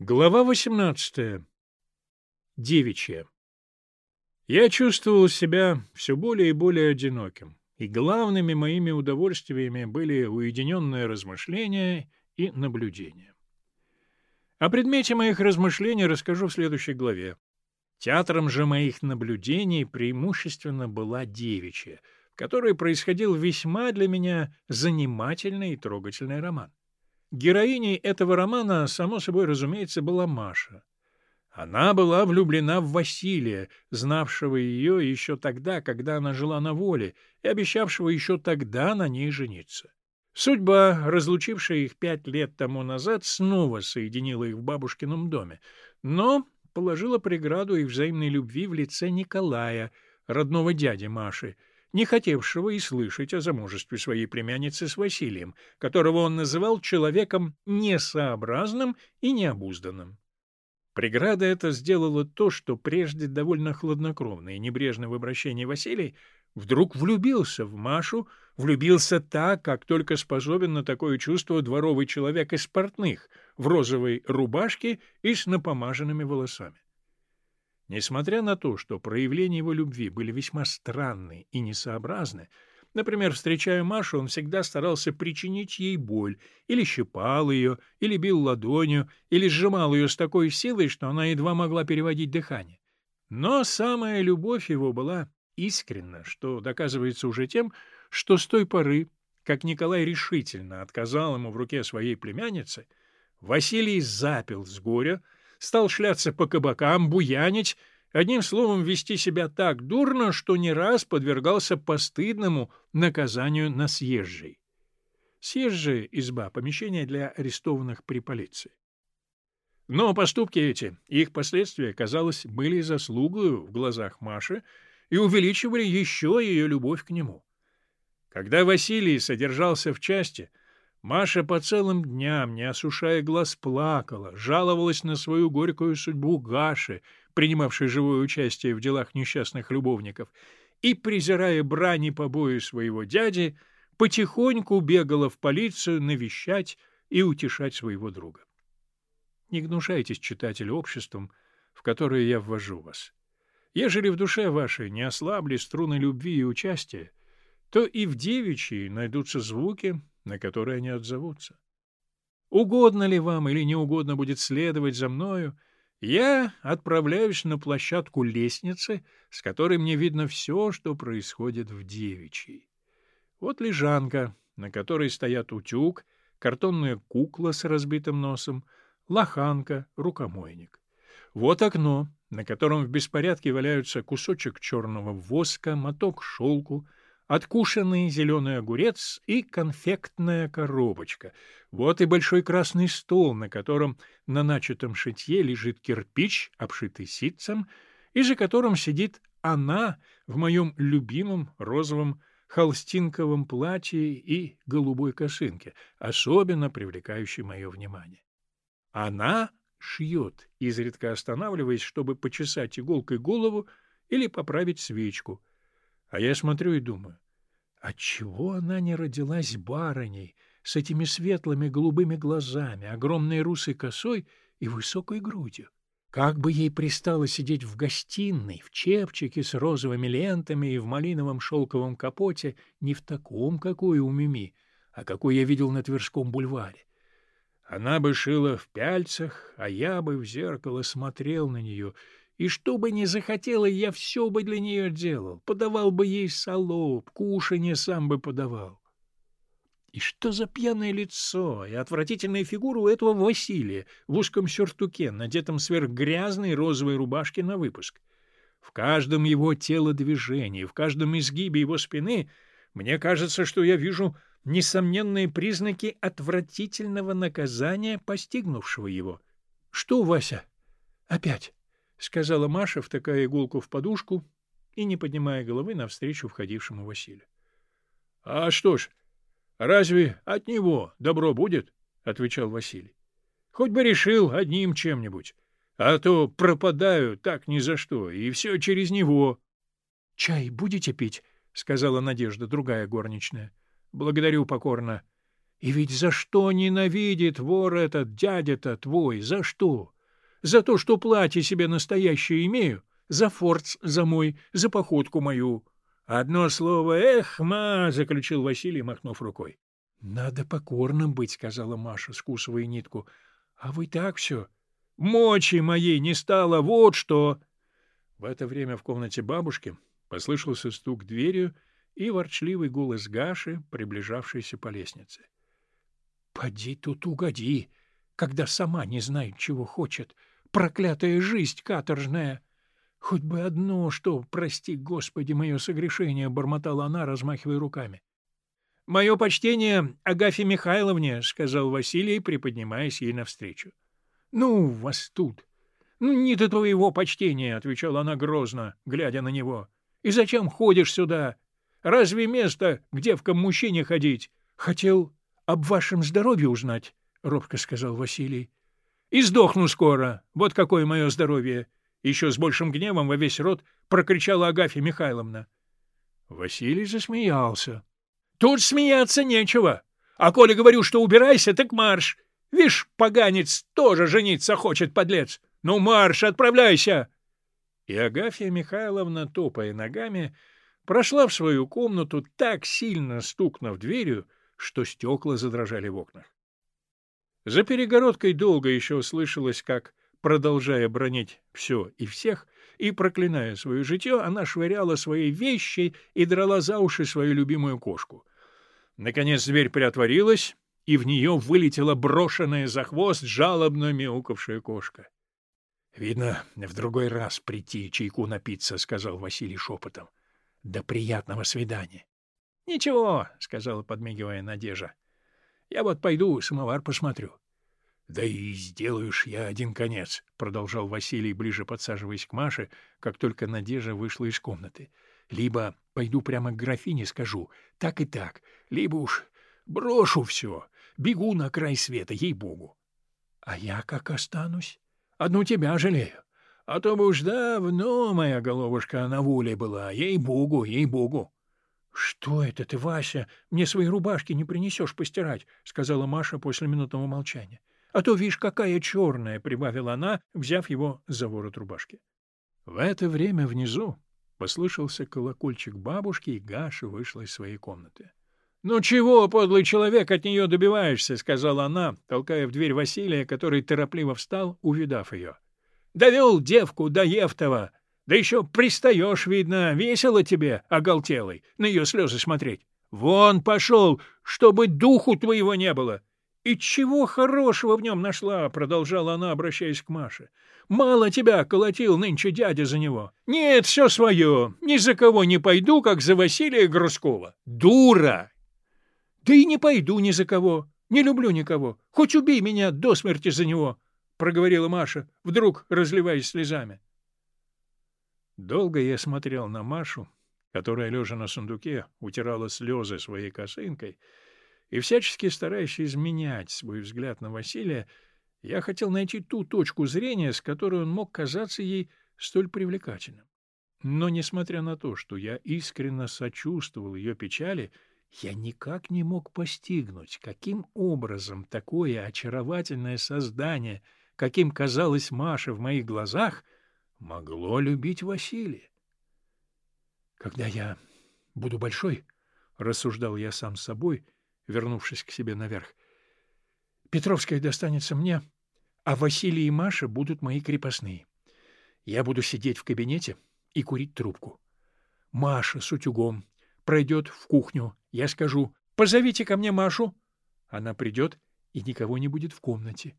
Глава 18. Девичья. Я чувствовал себя все более и более одиноким, и главными моими удовольствиями были уединенные размышления и наблюдения. О предмете моих размышлений расскажу в следующей главе. Театром же моих наблюдений преимущественно была девичья, в которой происходил весьма для меня занимательный и трогательный роман. Героиней этого романа, само собой разумеется, была Маша. Она была влюблена в Василия, знавшего ее еще тогда, когда она жила на воле, и обещавшего еще тогда на ней жениться. Судьба, разлучившая их пять лет тому назад, снова соединила их в бабушкином доме, но положила преграду их взаимной любви в лице Николая, родного дяди Маши, не хотевшего и слышать о замужестве своей племянницы с Василием, которого он называл человеком несообразным и необузданным. Преграда эта сделала то, что прежде довольно хладнокровный и небрежный в обращении Василий вдруг влюбился в Машу, влюбился так, как только способен на такое чувство дворовый человек из портных, в розовой рубашке и с напомаженными волосами. Несмотря на то, что проявления его любви были весьма странны и несообразны, например, встречая Машу, он всегда старался причинить ей боль, или щипал ее, или бил ладонью, или сжимал ее с такой силой, что она едва могла переводить дыхание. Но самая любовь его была искренна, что доказывается уже тем, что с той поры, как Николай решительно отказал ему в руке своей племянницы, Василий запил с горя, стал шляться по кабакам, буянить, одним словом, вести себя так дурно, что не раз подвергался постыдному наказанию на съезжей. Съезжая изба — помещение для арестованных при полиции. Но поступки эти их последствия, казалось, были заслугою в глазах Маши и увеличивали еще ее любовь к нему. Когда Василий содержался в части — Маша по целым дням, не осушая глаз, плакала, жаловалась на свою горькую судьбу Гаши, принимавшей живое участие в делах несчастных любовников, и, презирая брани побои своего дяди, потихоньку бегала в полицию навещать и утешать своего друга. Не гнушайтесь, читатель, обществом, в которое я ввожу вас. Ежели в душе вашей не ослабли струны любви и участия, то и в девичьей найдутся звуки, на которые они отзовутся. Угодно ли вам или не угодно будет следовать за мною, я отправляюсь на площадку лестницы, с которой мне видно все, что происходит в девичьей. Вот лежанка, на которой стоят утюг, картонная кукла с разбитым носом, лоханка, рукомойник. Вот окно, на котором в беспорядке валяются кусочек черного воска, моток шелку, откушенный зеленый огурец и конфектная коробочка. Вот и большой красный стол, на котором на начатом шитье лежит кирпич, обшитый ситцем, и за которым сидит она в моем любимом розовом холстинковом платье и голубой косынке, особенно привлекающей мое внимание. Она шьет, изредка останавливаясь, чтобы почесать иголкой голову или поправить свечку — а я смотрю и думаю, отчего она не родилась барыней с этими светлыми голубыми глазами, огромной русой косой и высокой грудью? Как бы ей пристало сидеть в гостиной, в чепчике с розовыми лентами и в малиновом шелковом капоте, не в таком, какой у Мими, а какой я видел на Тверском бульваре. Она бы шила в пяльцах, а я бы в зеркало смотрел на нее и что бы ни захотела, я все бы для нее делал. Подавал бы ей солоб, кушанье сам бы подавал. И что за пьяное лицо и отвратительная фигура у этого Василия в узком сюртуке, надетом сверх грязной розовой рубашки на выпуск. В каждом его телодвижении, в каждом изгибе его спины мне кажется, что я вижу несомненные признаки отвратительного наказания, постигнувшего его. — Что, Вася? Опять? — сказала Маша, втыкая иголку в подушку и не поднимая головы навстречу входившему Василию. — А что ж, разве от него добро будет? — отвечал Василий. — Хоть бы решил одним чем-нибудь, а то пропадаю так ни за что, и все через него. — Чай будете пить? — сказала Надежда, другая горничная. — Благодарю покорно. И ведь за что ненавидит вор этот дядя-то твой? За что? За то, что платье себе настоящее имею? За форц за мой, за походку мою? Одно слово «эх, ма!» — заключил Василий, махнув рукой. — Надо покорным быть, — сказала Маша, скусывая нитку. — А вы так все. Мочи моей не стало, вот что! В это время в комнате бабушки послышался стук дверью и ворчливый голос Гаши, приближавшийся по лестнице. — Поди тут угоди, когда сама не знает, чего хочет. Проклятая жизнь каторжная! Хоть бы одно, что, прости, Господи, мое согрешение, — бормотала она, размахивая руками. — Мое почтение Агафье Михайловне, — сказал Василий, приподнимаясь ей навстречу. — Ну, вас тут! Ну, не до твоего почтения, — отвечала она грозно, глядя на него. — И зачем ходишь сюда? Разве место к девкам-мужчине ходить? Хотел об вашем здоровье узнать, — робко сказал Василий. — И сдохну скоро. Вот какое мое здоровье! Еще с большим гневом во весь рот прокричала Агафья Михайловна. Василий засмеялся. — Тут смеяться нечего. А коли говорю, что убирайся, так марш. Вишь, поганец тоже жениться хочет, подлец. Ну, марш, отправляйся! И Агафья Михайловна, топая ногами, прошла в свою комнату, так сильно стукнув дверью, что стекла задрожали в окнах. За перегородкой долго еще слышалось, как, продолжая бронить все и всех, и проклиная свое житье, она швыряла свои вещи и драла за уши свою любимую кошку. Наконец дверь приотворилась, и в нее вылетела брошенная за хвост жалобно мяукавшая кошка. — Видно, в другой раз прийти чайку напиться, — сказал Василий шепотом. — До приятного свидания. — Ничего, — сказала, подмигивая Надежа. — Я вот пойду самовар посмотрю. — Да и сделаешь я один конец, — продолжал Василий, ближе подсаживаясь к Маше, как только Надежа вышла из комнаты. — Либо пойду прямо к графине скажу, так и так, либо уж брошу все, бегу на край света, ей-богу. — А я как останусь? Одну тебя жалею. А то бы уж давно моя головушка на воле была, ей-богу, ей-богу. «Что это ты, Вася? Мне свои рубашки не принесешь постирать», — сказала Маша после минутного молчания. «А то, видишь, какая черная», — прибавила она, взяв его за ворот рубашки. В это время внизу послышался колокольчик бабушки, и Гаша вышла из своей комнаты. — Ну чего, подлый человек, от нее добиваешься? — сказала она, толкая в дверь Василия, который торопливо встал, увидав ее. — Довел девку до Евтова! Да еще пристаешь, видно, весело тебе, оголтелый, на ее слезы смотреть. Вон пошел, чтобы духу твоего не было. И чего хорошего в нем нашла, — продолжала она, обращаясь к Маше. Мало тебя колотил нынче дядя за него. Нет, все свое. Ни за кого не пойду, как за Василия Грускова. Дура! Да и не пойду ни за кого. Не люблю никого. Хоть убей меня до смерти за него, — проговорила Маша, вдруг разливаясь слезами. Долго я смотрел на Машу, которая, лежа на сундуке, утирала слезы своей косынкой, и, всячески стараясь изменять свой взгляд на Василия, я хотел найти ту точку зрения, с которой он мог казаться ей столь привлекательным. Но, несмотря на то, что я искренне сочувствовал ее печали, я никак не мог постигнуть, каким образом такое очаровательное создание, каким казалась Маша в моих глазах — могло любить Василия. Когда я буду большой, — рассуждал я сам с собой, вернувшись к себе наверх, — Петровская достанется мне, а Василий и Маша будут мои крепостные. Я буду сидеть в кабинете и курить трубку. Маша с утюгом пройдет в кухню. Я скажу «Позовите ко мне Машу». Она придет, и никого не будет в комнате.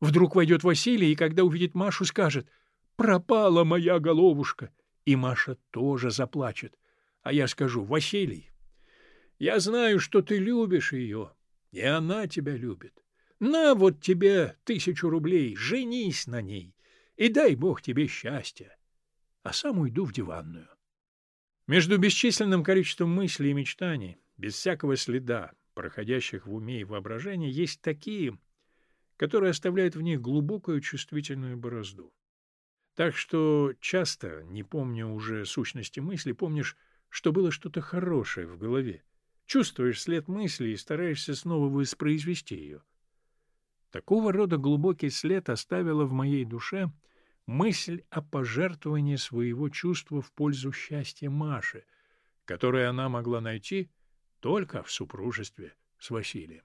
Вдруг войдет Василий, и когда увидит Машу, скажет — Пропала моя головушка. И Маша тоже заплачет. А я скажу, Василий, я знаю, что ты любишь ее, и она тебя любит. На вот тебе тысячу рублей, женись на ней, и дай Бог тебе счастья. А сам уйду в диванную. Между бесчисленным количеством мыслей и мечтаний, без всякого следа, проходящих в уме и воображении, есть такие, которые оставляют в них глубокую чувствительную борозду. Так что часто, не помню уже сущности мысли, помнишь, что было что-то хорошее в голове, чувствуешь след мысли и стараешься снова воспроизвести ее. Такого рода глубокий след оставила в моей душе мысль о пожертвовании своего чувства в пользу счастья Маши, которое она могла найти только в супружестве с Василием.